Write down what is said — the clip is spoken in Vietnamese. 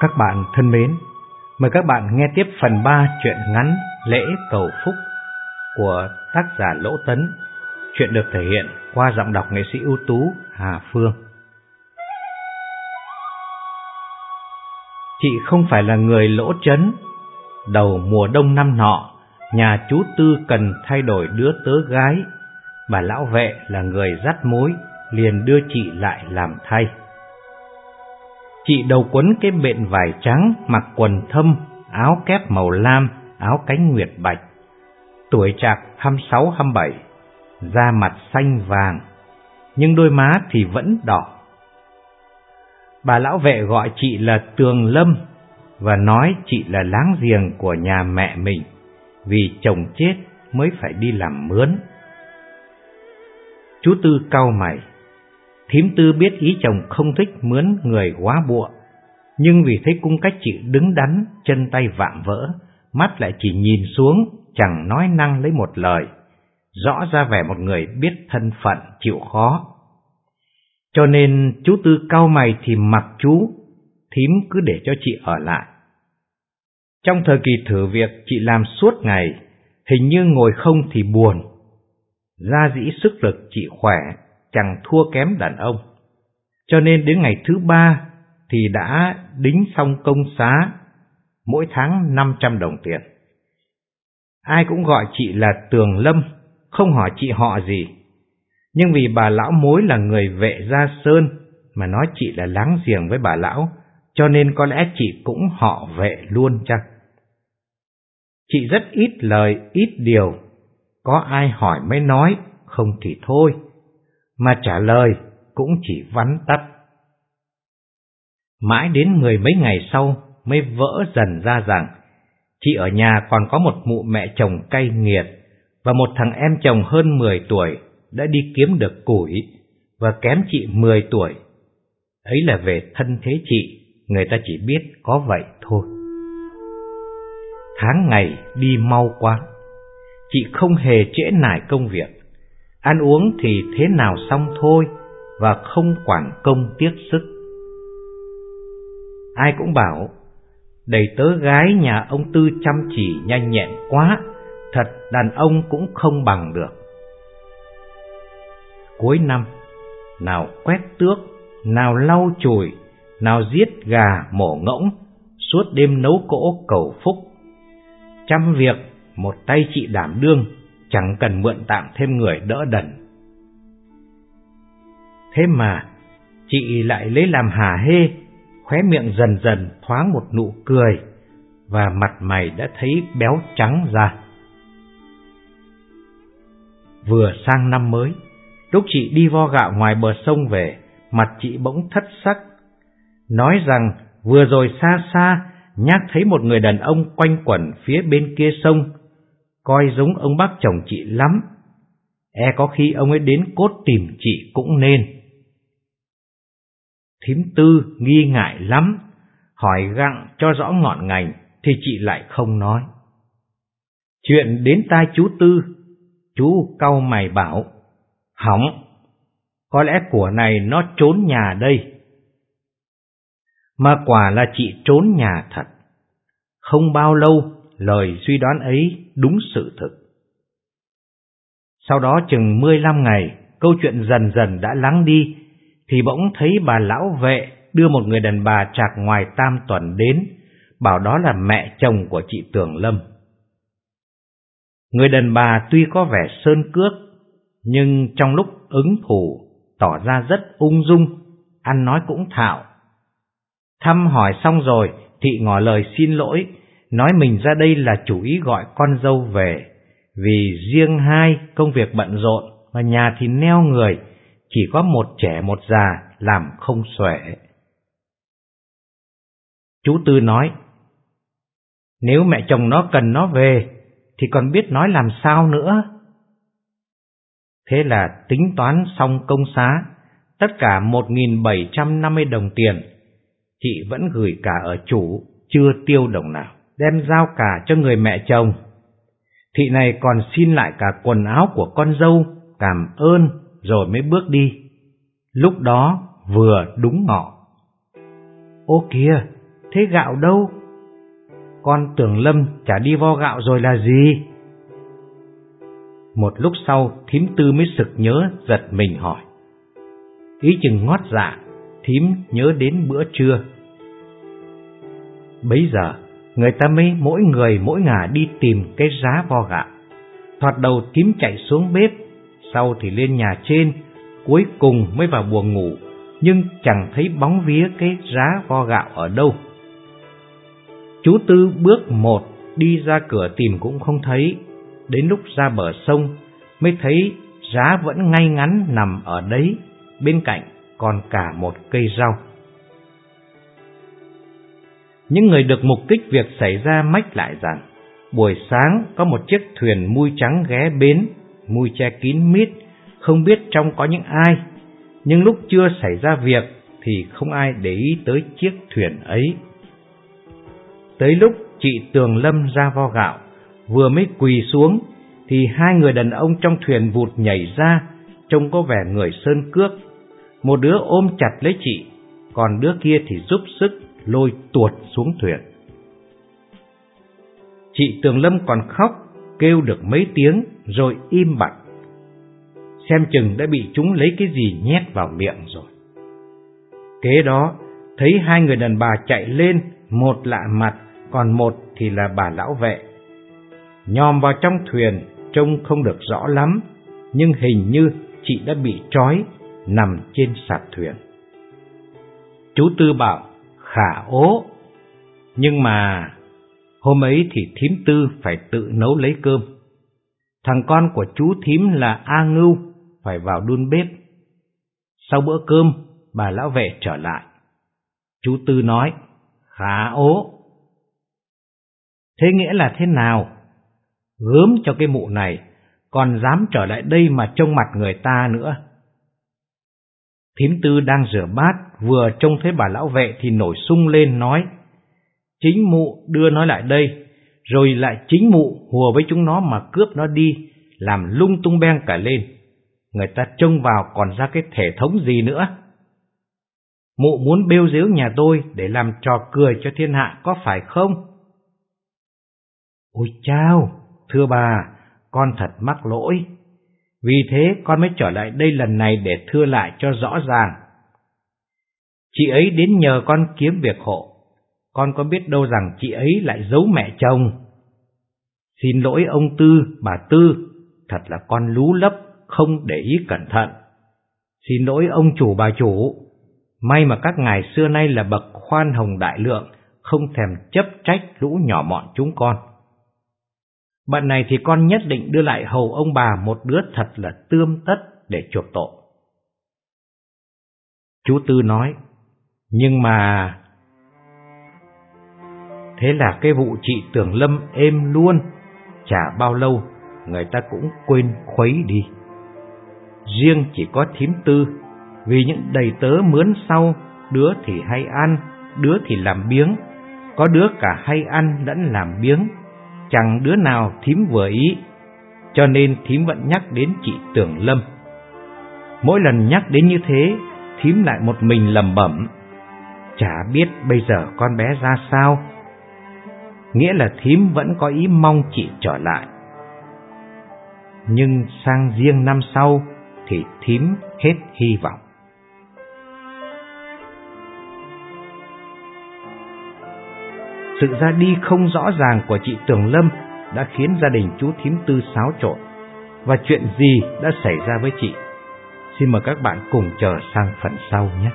Các bạn thân mến, mời các bạn nghe tiếp phần 3 truyện ngắn Lễ Cầu Phúc của tác giả Lỗ Tấn. Chuyện được thể hiện qua giọng đọc nghệ sĩ ưu tú Hà Phương. Chị không phải là người lỗ chấn. Đầu mùa đông năm nọ, nhà chú Tư cần thay đổi đứa tớ gái. Bà lão vệ là người dắt mối, liền đưa chị lại làm thay. Chị đầu quấn cái bện vải trắng, mặc quần thâm, áo kép màu lam, áo cánh nguyệt bạch. Tuổi trạc 26-27, da mặt xanh vàng, nhưng đôi má thì vẫn đỏ. Bà lão vệ gọi chị là Tường Lâm và nói chị là láng giềng của nhà mẹ mình, vì chồng chết mới phải đi làm mướn. Chú Tư cau mày, Thím tư biết ý chồng không thích mướn người quá bụa, nhưng vì thấy cung cách chị đứng đắn, chân tay vạm vỡ, mắt lại chỉ nhìn xuống, chẳng nói năng lấy một lời, rõ ra vẻ một người biết thân phận, chịu khó. Cho nên chú Tư cao mày thì mặc chú, thím cứ để cho chị ở lại. Trong thời kỳ thử việc chị làm suốt ngày, hình như ngồi không thì buồn. Ra dĩ sức lực chị khỏe, chẳng thua kém đàn ông. Cho nên đến ngày thứ ba thì đã đính xong công xá, mỗi tháng 500 đồng tiền. Ai cũng gọi chị là Tường Lâm, không hỏi chị họ gì. Nhưng vì bà lão mối là người vệ gia sơn mà nói chị là láng giềng với bà lão, cho nên có lẽ chị cũng họ vệ luôn chăng? Chị rất ít lời, ít điều, có ai hỏi mới nói, không thì thôi mà trả lời cũng chỉ vắn tắt. Mãi đến mười mấy ngày sau mới vỡ dần ra rằng chị ở nhà còn có một mụ mẹ chồng cay nghiệt và một thằng em chồng hơn mười tuổi đã đi kiếm được củi và kém chị mười tuổi. Ấy là về thân thế chị, người ta chỉ biết có vậy thôi. Tháng ngày đi mau quá, chị không hề trễ nải công việc ăn uống thì thế nào xong thôi và không quản công tiếc sức. Ai cũng bảo, đầy tớ gái nhà ông Tư chăm chỉ nhanh nhẹn quá, thật đàn ông cũng không bằng được. Cuối năm, nào quét tước, nào lau chùi, nào giết gà mổ ngỗng, suốt đêm nấu cỗ cầu phúc. Trăm việc, một tay chị đảm đương, chẳng cần mượn tạm thêm người đỡ đần. Thế mà, chị lại lấy làm hà hê, khóe miệng dần dần thoáng một nụ cười, và mặt mày đã thấy béo trắng ra. Vừa sang năm mới, lúc chị đi vo gạo ngoài bờ sông về, mặt chị bỗng thất sắc, nói rằng vừa rồi xa xa nhắc thấy một người đàn ông quanh quẩn phía bên kia sông, coi giống ông bác chồng chị lắm. E có khi ông ấy đến cốt tìm chị cũng nên. Thím tư nghi ngại lắm, hỏi gặng cho rõ ngọn ngành thì chị lại không nói. Chuyện đến tai chú Tư, chú cau mày bảo, hỏng, có lẽ của này nó trốn nhà đây. Mà quả là chị trốn nhà thật. Không bao lâu lời suy đoán ấy đúng sự thực. Sau đó chừng 15 ngày, câu chuyện dần dần đã lắng đi, thì bỗng thấy bà lão vệ đưa một người đàn bà trạc ngoài tam tuần đến, bảo đó là mẹ chồng của chị Tường Lâm. Người đàn bà tuy có vẻ sơn cước, nhưng trong lúc ứng thủ tỏ ra rất ung dung, ăn nói cũng thạo. Thăm hỏi xong rồi, thị ngỏ lời xin lỗi, nói mình ra đây là chủ ý gọi con dâu về, vì riêng hai công việc bận rộn mà nhà thì neo người, chỉ có một trẻ một già làm không xuể. Chú Tư nói, nếu mẹ chồng nó cần nó về, thì còn biết nói làm sao nữa. Thế là tính toán xong công xá, tất cả 1.750 đồng tiền, chị vẫn gửi cả ở chủ, chưa tiêu đồng nào đem giao cả cho người mẹ chồng. Thị này còn xin lại cả quần áo của con dâu, cảm ơn rồi mới bước đi. Lúc đó vừa đúng ngọ. Ô kìa, thế gạo đâu? Con tưởng Lâm chả đi vo gạo rồi là gì? Một lúc sau, thím tư mới sực nhớ, giật mình hỏi. Ý chừng ngót dạ, thím nhớ đến bữa trưa. Bấy giờ, người ta mới mỗi người mỗi ngả đi tìm cái giá vo gạo. Thoạt đầu tím chạy xuống bếp, sau thì lên nhà trên, cuối cùng mới vào buồng ngủ, nhưng chẳng thấy bóng vía cái giá vo gạo ở đâu. Chú Tư bước một đi ra cửa tìm cũng không thấy, đến lúc ra bờ sông mới thấy giá vẫn ngay ngắn nằm ở đấy, bên cạnh còn cả một cây rau. Những người được mục kích việc xảy ra mách lại rằng, buổi sáng có một chiếc thuyền mui trắng ghé bến, mui che kín mít, không biết trong có những ai, nhưng lúc chưa xảy ra việc thì không ai để ý tới chiếc thuyền ấy. Tới lúc chị Tường Lâm ra vo gạo, vừa mới quỳ xuống, thì hai người đàn ông trong thuyền vụt nhảy ra, trông có vẻ người sơn cước. Một đứa ôm chặt lấy chị, còn đứa kia thì giúp sức lôi tuột xuống thuyền. Chị Tường Lâm còn khóc, kêu được mấy tiếng rồi im bặt. Xem chừng đã bị chúng lấy cái gì nhét vào miệng rồi. Kế đó, thấy hai người đàn bà chạy lên, một lạ mặt, còn một thì là bà lão vệ. Nhòm vào trong thuyền, trông không được rõ lắm, nhưng hình như chị đã bị trói, nằm trên sạp thuyền. Chú Tư bảo, khả ố, nhưng mà hôm ấy thì thím Tư phải tự nấu lấy cơm. Thằng con của chú thím là A Ngưu, phải vào đun bếp. Sau bữa cơm, bà lão vệ trở lại. Chú Tư nói, khả ố. Thế nghĩa là thế nào? Gớm cho cái mụ này, còn dám trở lại đây mà trông mặt người ta nữa. Thím tư đang rửa bát, vừa trông thấy bà lão vệ thì nổi sung lên nói, chính mụ đưa nó lại đây, rồi lại chính mụ hùa với chúng nó mà cướp nó đi, làm lung tung beng cả lên. Người ta trông vào còn ra cái thể thống gì nữa. Mụ muốn bêu dếu nhà tôi để làm trò cười cho thiên hạ có phải không? Ôi chao, thưa bà, con thật mắc lỗi. Vì thế con mới trở lại đây lần này để thưa lại cho rõ ràng. Chị ấy đến nhờ con kiếm việc hộ, con có biết đâu rằng chị ấy lại giấu mẹ chồng. Xin lỗi ông Tư, bà Tư, thật là con lú lấp, không để ý cẩn thận. Xin lỗi ông chủ bà chủ, may mà các ngài xưa nay là bậc khoan hồng đại lượng, không thèm chấp trách lũ nhỏ mọn chúng con. Bạn này thì con nhất định đưa lại hầu ông bà một đứa thật là tươm tất để chuộc tội. Chú Tư nói, nhưng mà... Thế là cái vụ chị Tưởng Lâm êm luôn, chả bao lâu người ta cũng quên khuấy đi. Riêng chỉ có thím tư, vì những đầy tớ mướn sau, đứa thì hay ăn, đứa thì làm biếng, có đứa cả hay ăn lẫn làm biếng, chẳng đứa nào thím vừa ý, cho nên thím vẫn nhắc đến chị Tưởng Lâm. Mỗi lần nhắc đến như thế, thím lại một mình lầm bẩm, chả biết bây giờ con bé ra sao. Nghĩa là thím vẫn có ý mong chị trở lại. Nhưng sang riêng năm sau thì thím hết hy vọng. Sự ra đi không rõ ràng của chị Tường Lâm đã khiến gia đình chú thím tư xáo trộn. Và chuyện gì đã xảy ra với chị? Xin mời các bạn cùng chờ sang phần sau nhé.